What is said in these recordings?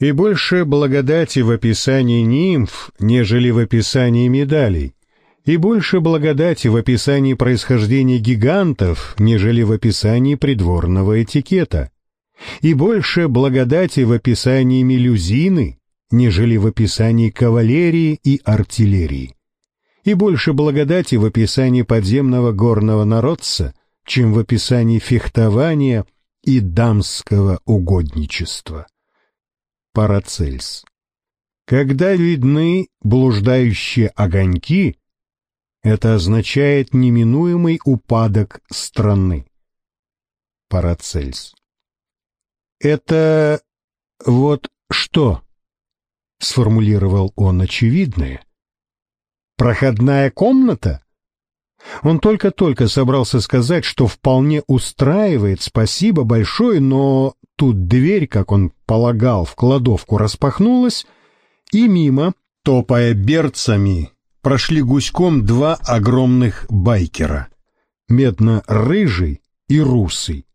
И больше благодати в описании нимф, нежели в описании медалей, и больше благодати в описании происхождения гигантов, нежели в описании придворного этикета, и больше благодати в описании мелюзины, нежели в описании кавалерии и артиллерии, и больше благодати в описании подземного горного народца, чем в описании фехтования и дамского угодничества. Парацельс. Когда видны блуждающие огоньки, это означает неминуемый упадок страны. Парацельс. Это вот что? Сформулировал он очевидное. Проходная комната? Он только-только собрался сказать, что вполне устраивает, спасибо большое, но тут дверь, как он полагал, в кладовку распахнулась, и мимо, топая берцами, прошли гуськом два огромных байкера, медно-рыжий и русый,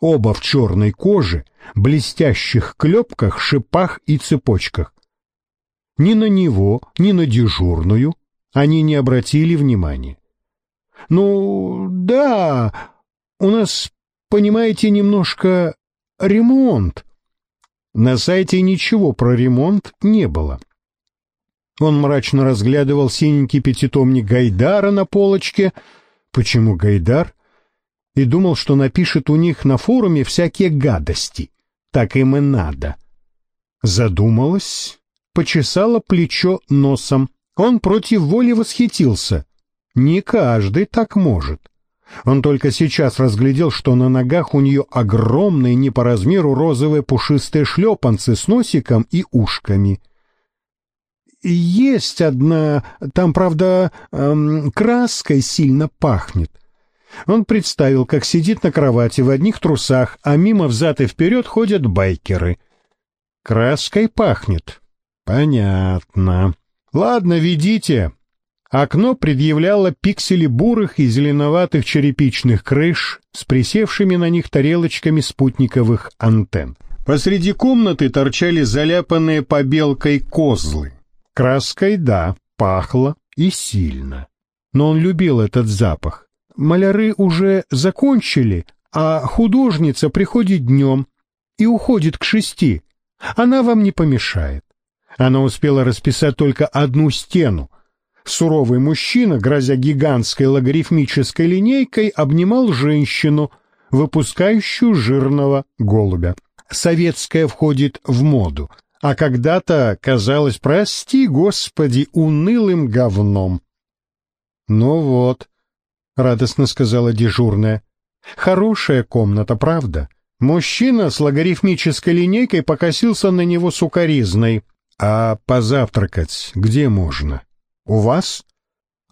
оба в черной коже, блестящих клепках, шипах и цепочках. Ни на него, ни на дежурную они не обратили внимания. «Ну, да, у нас, понимаете, немножко ремонт. На сайте ничего про ремонт не было. Он мрачно разглядывал синенький пятитомник Гайдара на полочке. Почему Гайдар? И думал, что напишет у них на форуме всякие гадости. Так им и надо. Задумалась, почесала плечо носом. Он против воли восхитился. Не каждый так может. Он только сейчас разглядел, что на ногах у нее огромные не по размеру розовые пушистые шлепанцы с носиком и ушками. Есть одна, там, правда, эм, краской сильно пахнет. Он представил, как сидит на кровати в одних трусах, а мимо взад и вперед ходят байкеры. Краской пахнет. Понятно. Ладно, ведите, Окно предъявляло пиксели бурых и зеленоватых черепичных крыш с присевшими на них тарелочками спутниковых антенн. Посреди комнаты торчали заляпанные побелкой козлы. Краской, да, пахло и сильно. Но он любил этот запах. Маляры уже закончили, а художница приходит днем и уходит к шести. Она вам не помешает. Она успела расписать только одну стену, Суровый мужчина, грозя гигантской логарифмической линейкой, обнимал женщину, выпускающую жирного голубя. Советская входит в моду, а когда-то казалось, прости, Господи, унылым говном. «Ну вот», — радостно сказала дежурная, — «хорошая комната, правда?» Мужчина с логарифмической линейкой покосился на него сукоризной. «А позавтракать где можно?» У вас?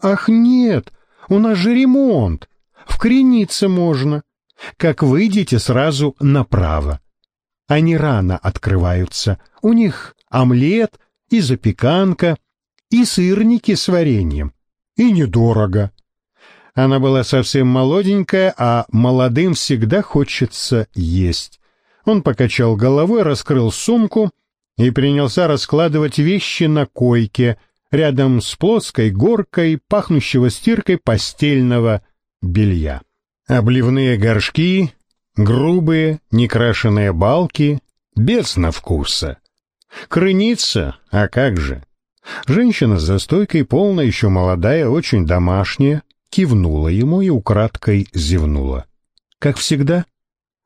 Ах, нет, у нас же ремонт. В Кренице можно. Как выйдете, сразу направо. Они рано открываются. У них омлет и запеканка, и сырники с вареньем. И недорого. Она была совсем молоденькая, а молодым всегда хочется есть. Он покачал головой, раскрыл сумку и принялся раскладывать вещи на койке — рядом с плоской горкой, пахнущего стиркой постельного белья. Обливные горшки, грубые, некрашенные балки, без на вкуса. Крыница, а как же? Женщина за стойкой, полная, еще молодая, очень домашняя, кивнула ему и украдкой зевнула. Как всегда,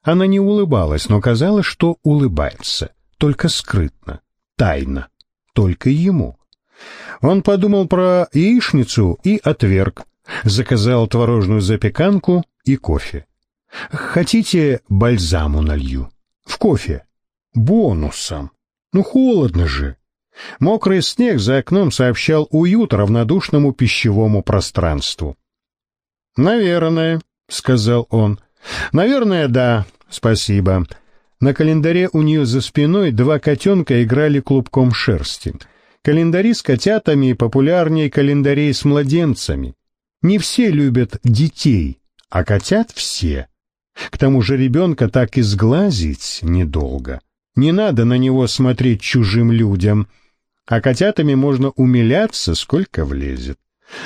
она не улыбалась, но казалось, что улыбается, только скрытно, тайно, только ему. Он подумал про яичницу и отверг. Заказал творожную запеканку и кофе. Хотите, бальзаму налью? В кофе. Бонусом. Ну, холодно же. Мокрый снег за окном сообщал уют равнодушному пищевому пространству. «Наверное», — сказал он. «Наверное, да, спасибо». На календаре у нее за спиной два котенка играли клубком шерсти — Календари с котятами популярнее календарей с младенцами. Не все любят детей, а котят все. К тому же ребенка так и сглазить недолго. Не надо на него смотреть чужим людям, а котятами можно умиляться, сколько влезет.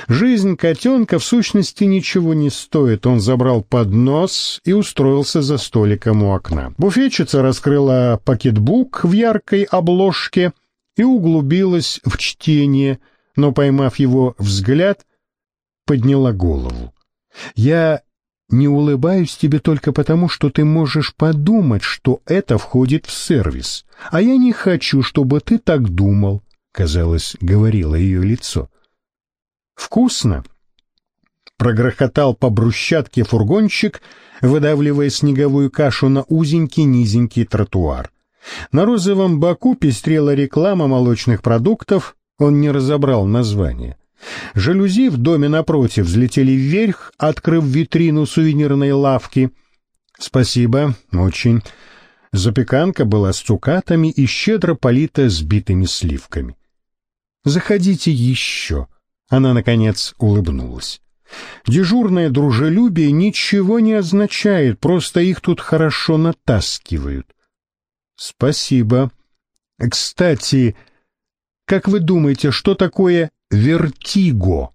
Жизнь котенка в сущности ничего не стоит. Он забрал поднос и устроился за столиком у окна. Буфетчица раскрыла пакетбук в яркой обложке и углубилась в чтение, но, поймав его взгляд, подняла голову. «Я не улыбаюсь тебе только потому, что ты можешь подумать, что это входит в сервис, а я не хочу, чтобы ты так думал», — казалось, говорило ее лицо. «Вкусно!» Прогрохотал по брусчатке фургончик, выдавливая снеговую кашу на узенький низенький тротуар. На розовом боку пестрела реклама молочных продуктов, он не разобрал название. Жалюзи в доме напротив взлетели вверх, открыв витрину сувенирной лавки. «Спасибо, очень». Запеканка была с цукатами и щедро полита сбитыми сливками. «Заходите еще». Она, наконец, улыбнулась. Дежурное дружелюбие ничего не означает, просто их тут хорошо натаскивают. Спасибо. Кстати, как вы думаете, что такое вертиго?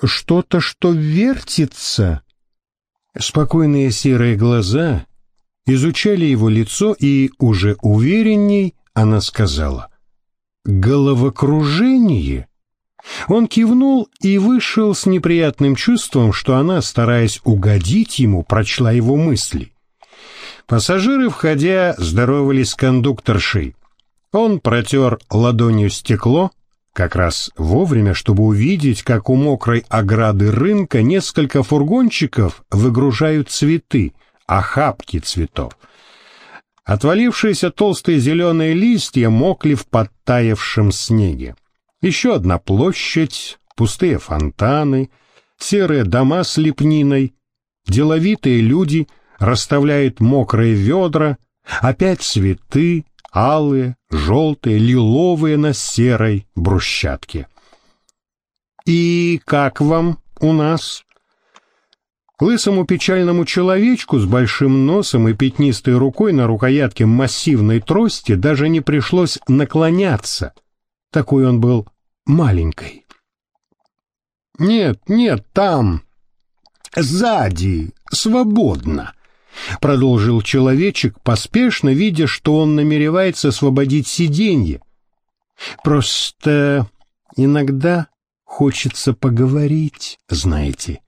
Что-то, что вертится? Спокойные серые глаза изучали его лицо, и уже уверенней она сказала. Головокружение? Он кивнул и вышел с неприятным чувством, что она, стараясь угодить ему, прочла его мысли. Пассажиры, входя, здоровались с кондукторшей. Он протер ладонью стекло, как раз вовремя, чтобы увидеть, как у мокрой ограды рынка несколько фургончиков выгружают цветы, охапки цветов. Отвалившиеся толстые зеленые листья мокли в подтаявшем снеге. Еще одна площадь, пустые фонтаны, серые дома с лепниной, деловитые люди расставляют мокрые ведра, опять цветы, алые, желтые, лиловые на серой брусчатке. «И как вам у нас?» Лысому печальному человечку с большим носом и пятнистой рукой на рукоятке массивной трости даже не пришлось наклоняться — такой он был маленькой. «Нет, нет, там, сзади, свободно», — продолжил человечек, поспешно видя, что он намеревается освободить сиденье. «Просто иногда хочется поговорить, знаете.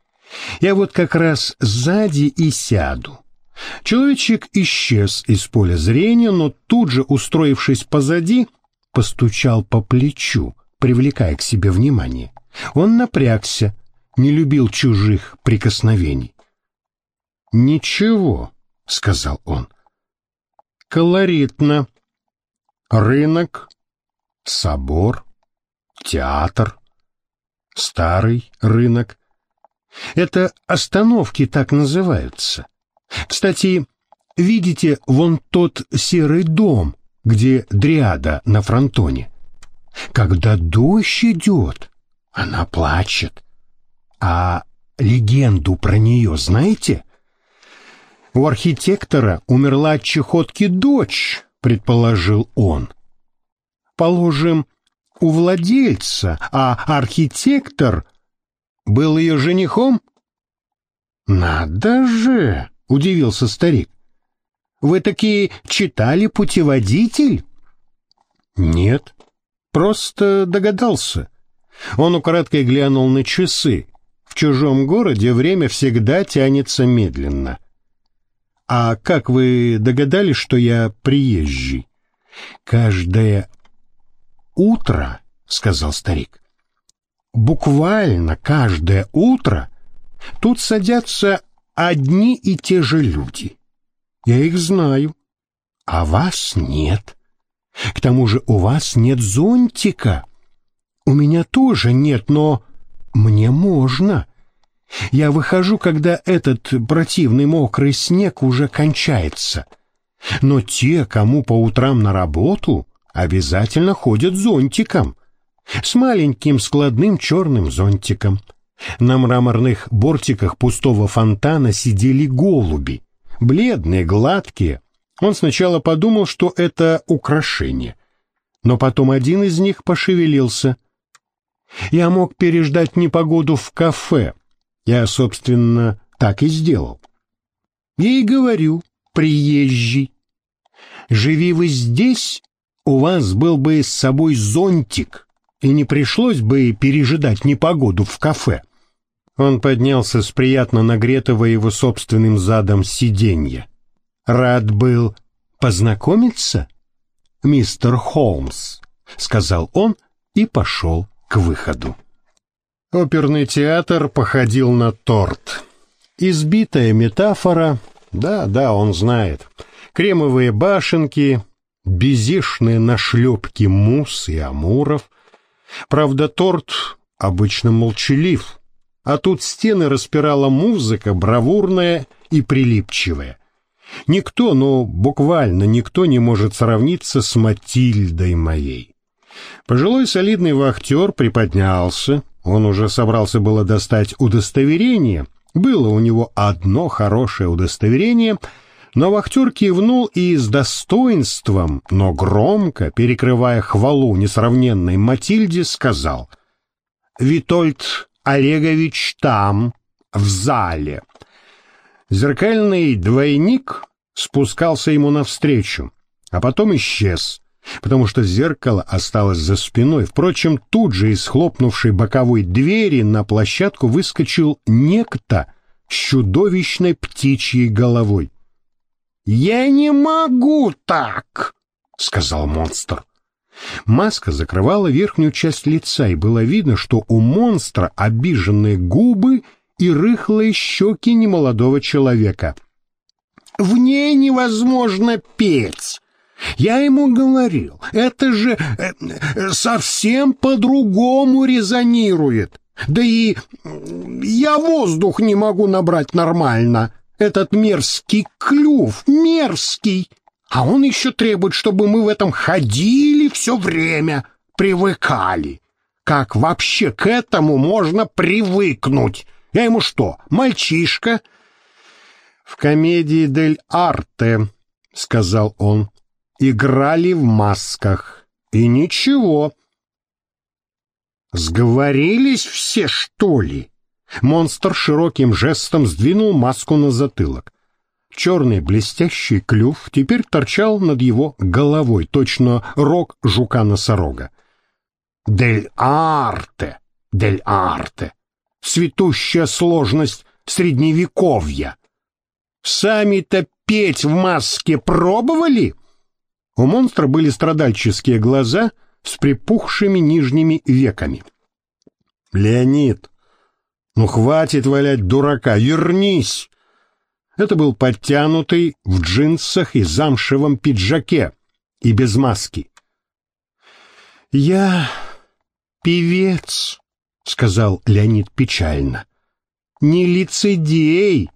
Я вот как раз сзади и сяду». Человечек исчез из поля зрения, но тут же, устроившись позади, постучал по плечу, привлекая к себе внимание. Он напрягся, не любил чужих прикосновений. «Ничего», — сказал он. «Колоритно. Рынок, собор, театр, старый рынок. Это остановки так называются. Кстати, видите вон тот серый дом, где дриада на фронтоне. Когда дождь идет, она плачет. А легенду про нее знаете? У архитектора умерла от чехотки дочь, предположил он. Положим, у владельца, а архитектор был ее женихом? Надо же, удивился старик. Вы такие читали путеводитель? Нет, просто догадался. Он украдкой глянул на часы. В чужом городе время всегда тянется медленно. А как вы догадались, что я приезжий? Каждое утро, сказал старик. Буквально каждое утро тут садятся одни и те же люди. Я их знаю. А вас нет. К тому же у вас нет зонтика. У меня тоже нет, но мне можно. Я выхожу, когда этот противный мокрый снег уже кончается. Но те, кому по утрам на работу, обязательно ходят зонтиком. С маленьким складным черным зонтиком. На мраморных бортиках пустого фонтана сидели голуби бледные, гладкие, Он сначала подумал, что это украшение, но потом один из них пошевелился. Я мог переждать непогоду в кафе. Я, собственно, так и сделал. И говорю, приезжий, живи вы здесь, у вас был бы с собой зонтик, и не пришлось бы пережидать непогоду в кафе. Он поднялся с приятно нагретого его собственным задом сиденья. Рад был познакомиться, мистер Холмс, сказал он и пошел к выходу. Оперный театр походил на торт. Избитая метафора, да, да, он знает. Кремовые башенки, безишные нашлепки мус и амуров. Правда, торт обычно молчалив, а тут стены распирала музыка бравурная и прилипчивая. Никто, но буквально никто не может сравниться с Матильдой моей. Пожилой солидный вахтер приподнялся, он уже собрался было достать удостоверение, было у него одно хорошее удостоверение, но вахтер кивнул и с достоинством, но громко, перекрывая хвалу несравненной Матильде, сказал «Витольд Олегович там, в зале». Зеркальный двойник спускался ему навстречу, а потом исчез, потому что зеркало осталось за спиной. Впрочем, тут же из хлопнувшей боковой двери на площадку выскочил некто с чудовищной птичьей головой. «Я не могу так!» — сказал монстр. Маска закрывала верхнюю часть лица, и было видно, что у монстра обиженные губы и рыхлые щеки немолодого человека. «В ней невозможно петь!» Я ему говорил, это же э, совсем по-другому резонирует. Да и я воздух не могу набрать нормально. Этот мерзкий клюв, мерзкий. А он еще требует, чтобы мы в этом ходили все время, привыкали. Как вообще к этому можно привыкнуть? Я ему что, мальчишка? В комедии «Дель Арте», — сказал он, — играли в масках. И ничего. Сговорились все, что ли? Монстр широким жестом сдвинул маску на затылок. Черный блестящий клюв теперь торчал над его головой, точно рог жука-носорога. «Дель арте! Дель арте! Цветущая сложность средневековья! Сами-то петь в маске пробовали?» У монстра были страдальческие глаза с припухшими нижними веками. «Леонид, ну хватит валять дурака, вернись!» Это был подтянутый в джинсах и замшевом пиджаке и без маски. «Я певец», — сказал Леонид печально. «Не лицедей,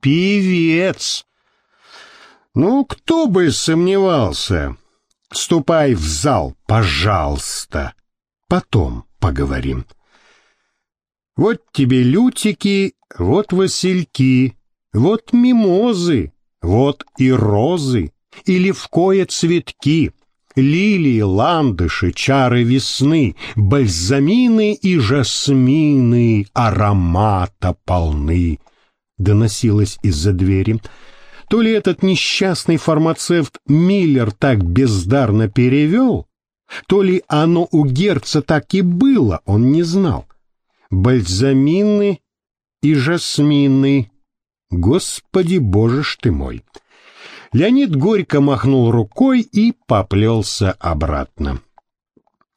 певец». «Ну, кто бы сомневался. Ступай в зал, пожалуйста. Потом поговорим». Вот тебе лютики, вот васильки, вот мимозы, вот и розы, и левкое цветки, лилии, ландыши, чары весны, бальзамины и жасмины аромата полны, доносилось из-за двери. То ли этот несчастный фармацевт Миллер так бездарно перевел, то ли оно у Герца так и было, он не знал бальзамины и жасмины. Господи, боже ж ты мой! Леонид горько махнул рукой и поплелся обратно.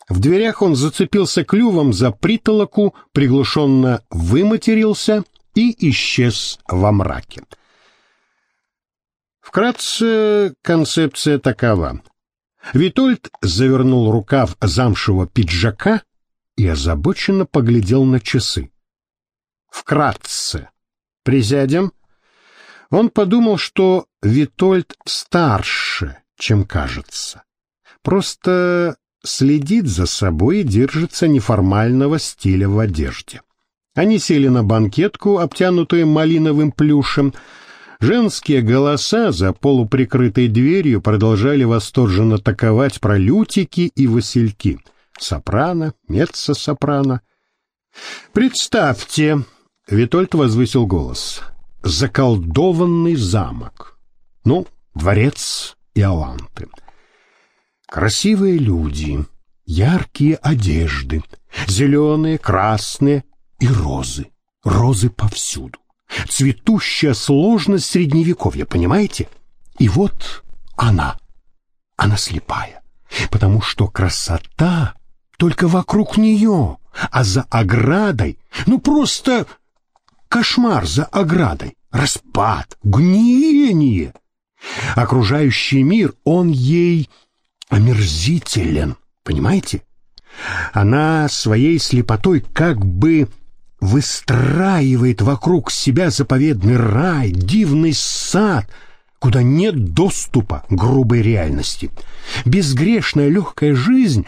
В дверях он зацепился клювом за притолоку, приглушенно выматерился и исчез во мраке. Вкратце концепция такова. Витольд завернул рукав замшевого пиджака и озабоченно поглядел на часы. Вкратце. Присядем. Он подумал, что Витольд старше, чем кажется. Просто следит за собой и держится неформального стиля в одежде. Они сели на банкетку, обтянутую малиновым плюшем. Женские голоса за полуприкрытой дверью продолжали восторженно таковать про лютики и васильки. Сопрано, меццо-сопрано. «Представьте!» — Витольд возвысил голос. «Заколдованный замок. Ну, дворец Иоланты. Красивые люди, яркие одежды, зеленые, красные и розы. Розы повсюду. Цветущая сложность средневековья, понимаете? И вот она. Она слепая, потому что красота только вокруг нее, а за оградой, ну просто кошмар за оградой, распад, гниение. Окружающий мир, он ей омерзителен, понимаете? Она своей слепотой как бы выстраивает вокруг себя заповедный рай, дивный сад, куда нет доступа грубой реальности. Безгрешная легкая жизнь,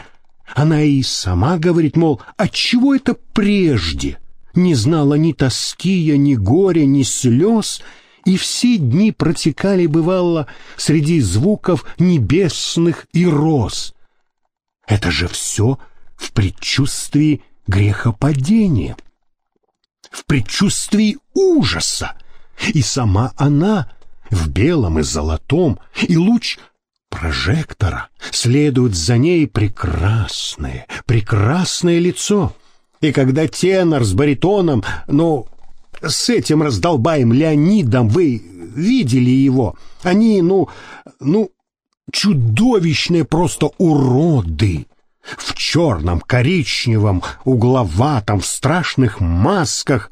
она и сама говорит, мол, отчего это прежде не знала ни тоски, ни горя, ни слез, и все дни протекали, бывало, среди звуков небесных и роз. Это же все в предчувствии грехопадения в предчувствии ужаса. И сама она в белом и золотом, и луч прожектора следует за ней прекрасное, прекрасное лицо. И когда тенор с баритоном, ну, с этим раздолбаем Леонидом, вы видели его, они, ну, ну, чудовищные просто уроды в черном, коричневом, угловатом, в страшных масках.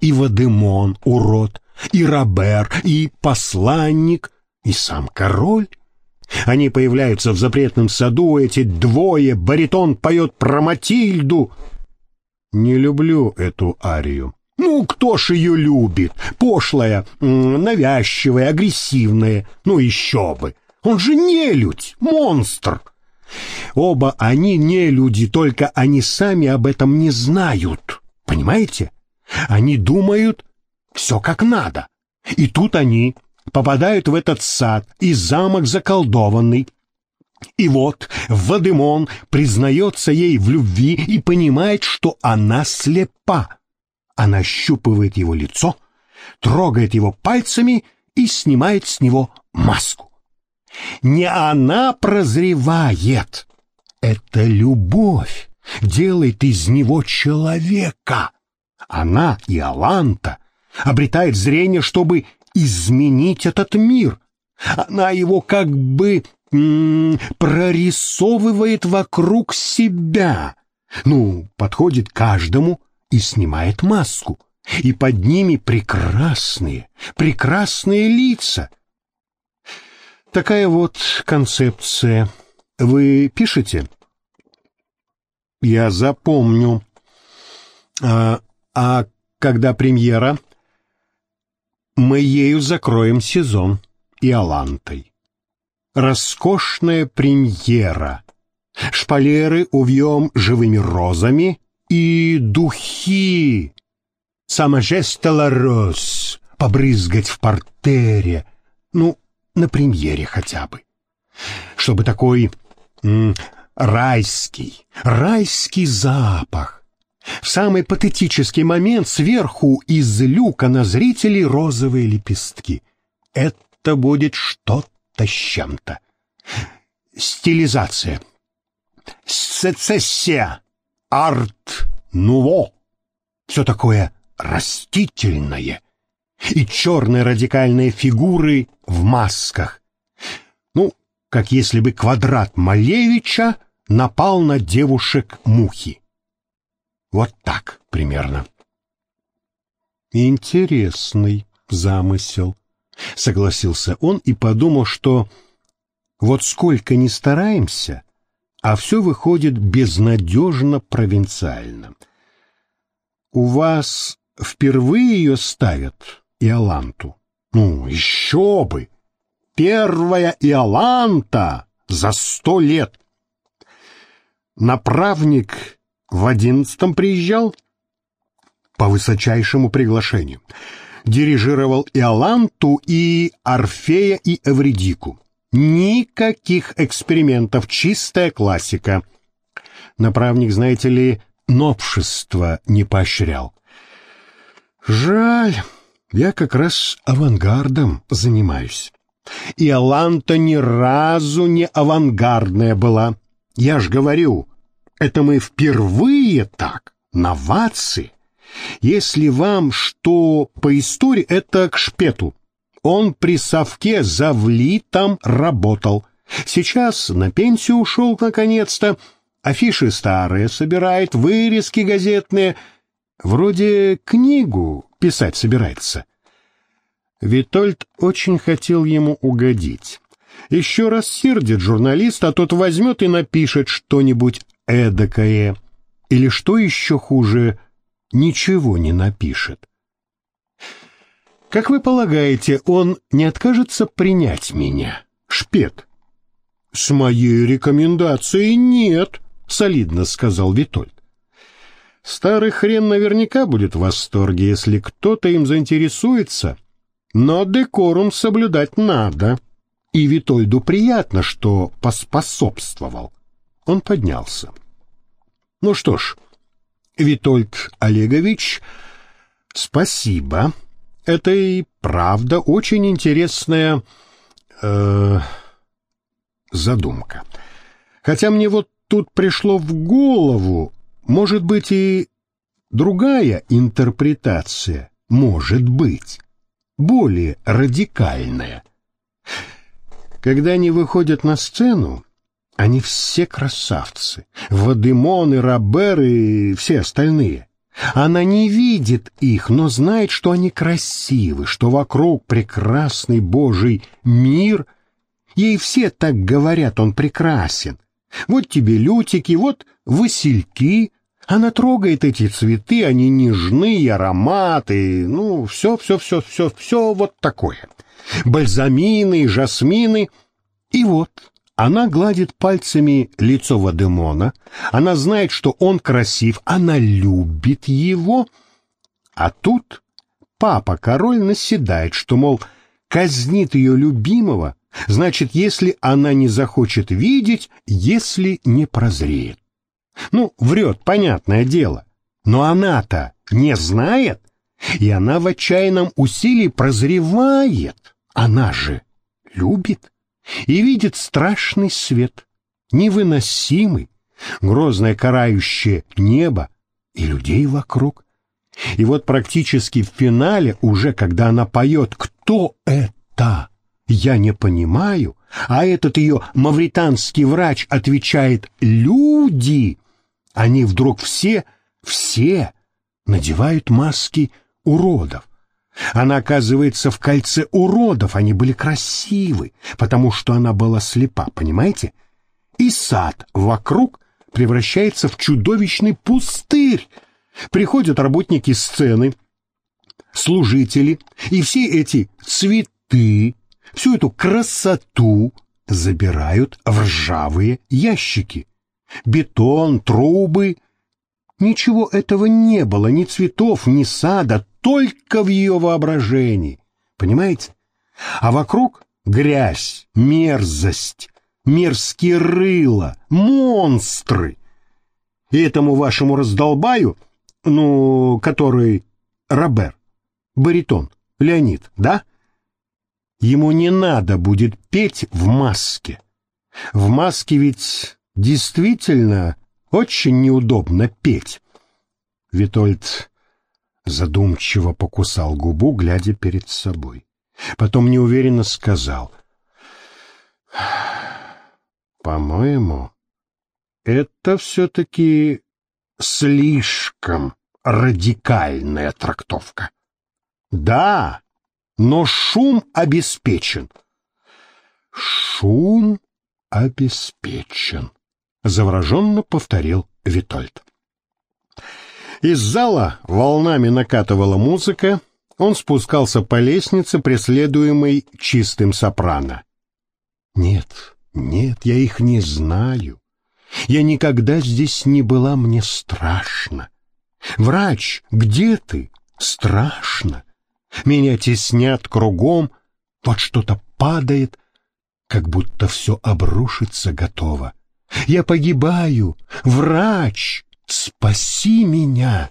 И Вадемон, урод, и Робер, и посланник, и сам король. Они появляются в запретном саду, эти двое, баритон поет про Матильду. Не люблю эту арию. Ну, кто ж ее любит? Пошлая, навязчивая, агрессивная. Ну, еще бы. Он же нелюдь, монстр. Оба они не люди, только они сами об этом не знают. Понимаете? Они думают все как надо. И тут они попадают в этот сад, и замок заколдованный. И вот Вадимон признается ей в любви и понимает, что она слепа. Она щупывает его лицо, трогает его пальцами и снимает с него маску. Не она прозревает. Это любовь делает из него человека. Она, и Аланта обретает зрение, чтобы изменить этот мир. Она его как бы прорисовывает вокруг себя. Ну, подходит каждому и снимает маску. И под ними прекрасные, прекрасные лица — Такая вот концепция. Вы пишете? Я запомню. А, а когда премьера? Мы ею закроем сезон и Алантой. Роскошная премьера. Шпалеры увьем живыми розами и духи. Самажеста роз побрызгать в портере. Ну, на премьере хотя бы. Чтобы такой райский, райский запах. В самый патетический момент сверху из люка на зрителей розовые лепестки. Это будет что-то с чем-то. Стилизация. Сецессия. Арт нуво. Все такое растительное и черные радикальные фигуры в масках. Ну, как если бы квадрат Малевича напал на девушек мухи. Вот так примерно. Интересный замысел, согласился он и подумал, что вот сколько ни стараемся, а все выходит безнадежно провинциально. У вас впервые ее ставят Иоланту. Ну, еще бы! Первая Иоланта за сто лет. Направник в одиннадцатом приезжал по высочайшему приглашению. дирижировал Иоланту и Орфея и Эвредику. Никаких экспериментов, чистая классика. Направник, знаете ли, новшества не поощрял. Жаль, я как раз авангардом занимаюсь. И Аланта ни разу не авангардная была. Я ж говорю, это мы впервые так, новации. Если вам что по истории, это к шпету. Он при совке за влитом работал. Сейчас на пенсию ушел наконец-то. Афиши старые собирает, вырезки газетные. Вроде книгу писать собирается. Витольд очень хотел ему угодить. Еще раз сердит журналист, а тот возьмет и напишет что-нибудь эдакое. Или что еще хуже, ничего не напишет. Как вы полагаете, он не откажется принять меня, шпет? С моей рекомендацией нет, солидно сказал Витольд. Старый хрен наверняка будет в восторге, если кто-то им заинтересуется, но декорум соблюдать надо. И Витольду приятно, что поспособствовал. Он поднялся. Ну что ж, Витольд Олегович, спасибо. Это и правда очень интересная э, задумка. Хотя мне вот тут пришло в голову, может быть и другая интерпретация, может быть более радикальная. Когда они выходят на сцену, они все красавцы, Вадимон и и все остальные. Она не видит их, но знает, что они красивы, что вокруг прекрасный Божий мир. Ей все так говорят, он прекрасен. Вот тебе лютики, вот васильки, она трогает эти цветы, они нежны, ароматы, ну, все, все, все, все, все вот такое. Бальзамины, жасмины. И вот она гладит пальцами лицо Вадемона, она знает, что он красив, она любит его. А тут папа-король наседает, что, мол, казнит ее любимого, значит, если она не захочет видеть, если не прозреет. Ну, врет, понятное дело. Но она-то не знает, и она в отчаянном усилии прозревает. Она же любит и видит страшный свет, невыносимый, грозное карающее небо и людей вокруг. И вот практически в финале, уже когда она поет «Кто это?» «Я не понимаю», а этот ее мавританский врач отвечает «Люди», они вдруг все, все надевают маски уродов. Она оказывается в кольце уродов, они были красивы, потому что она была слепа, понимаете? И сад вокруг превращается в чудовищный пустырь. Приходят работники сцены, служители, и все эти цветы, всю эту красоту забирают в ржавые ящики бетон, трубы. Ничего этого не было, ни цветов, ни сада, только в ее воображении. Понимаете? А вокруг грязь, мерзость, мерзкие рыла, монстры. И этому вашему раздолбаю, ну, который Робер, баритон, Леонид, да? Ему не надо будет петь в маске. В маске ведь Действительно, очень неудобно петь. Витольд задумчиво покусал губу, глядя перед собой. Потом неуверенно сказал. «По-моему, это все-таки слишком радикальная трактовка. Да, но шум обеспечен». «Шум обеспечен», — завороженно повторил Витольд. Из зала волнами накатывала музыка, он спускался по лестнице, преследуемой чистым сопрано. «Нет, нет, я их не знаю. Я никогда здесь не была, мне страшно. Врач, где ты? Страшно. Меня теснят кругом, вот что-то падает, как будто все обрушиться готово. Я погибаю, врач, спаси меня!»